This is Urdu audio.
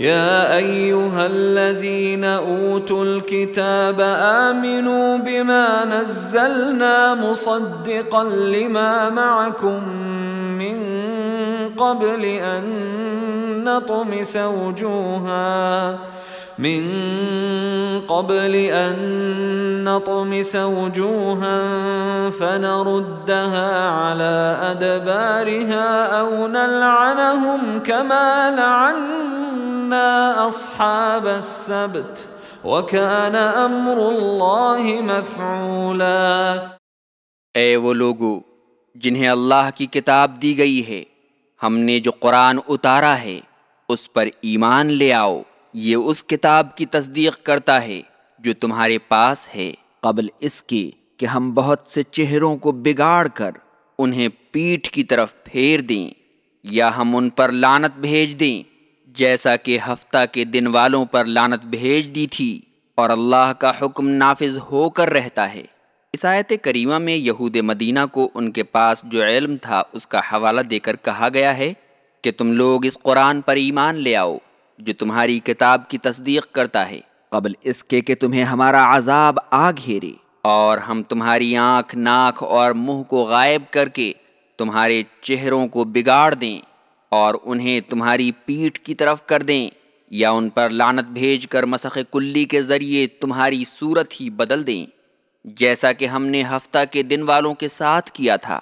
يا أيها الذين أوتوا الكتاب آمنوا بما نزلنا مصدقا لما معكم من قبل أن نطمس وجوها من قبل أن نطمس وجوها فنردها على أدبارها أو نلعنهم كما لعنا اصحاب السبت وكان امر الله مفعولا۔ اے وہ لوگو، جنہیں اللہ کی کتاب دی گئی ہے، ہم نے جو قرآن اتارا ہے، اس پر ایمان لے آؤ۔ یہ اس کتاب کی تصدیق کرتا ہے، جو تمہارے پاس ہے۔ قبل اس کے کہ ہم بہت سے چہروں کو بگاڑ کر انہیں پیٹھ کی طرف پھیر دیں، یا ہم ان پر لانت بھیج دیں۔ جیسا کہ ہفتہ کے دن والوں پر لانت بھیج دی تھی اور اللہ کا حکم نافذ ہو کر رہتا ہے۔ عیسائیت کریمہ میں یہود مدینہ کو ان کے پاس جو علم تھا اس کا حوالہ دے کر کہا گیا ہے کہ تم لوگ اس قرآن پر ایمان لے آؤ جو تمہاری کتاب کی تصدیق کرتا ہے۔ قبل اس کے کہ تمہیں ہمارا عذاب آ گھیرے اور ہم تمہاری آنکھ، ناک اور منہ کو غائب کر کے تمہارے چہروں کو بگاڑ دیں۔ اور انہیں تمہاری پیٹھ کی طرف کر دیں یا ان پر لانت بھیج کر مسخ کلی کے ذریعے تمہاری صورت ہی بدل دیں، جیسا کہ ہم نے ہفتہ کے دن والوں کے ساتھ کیا تھا۔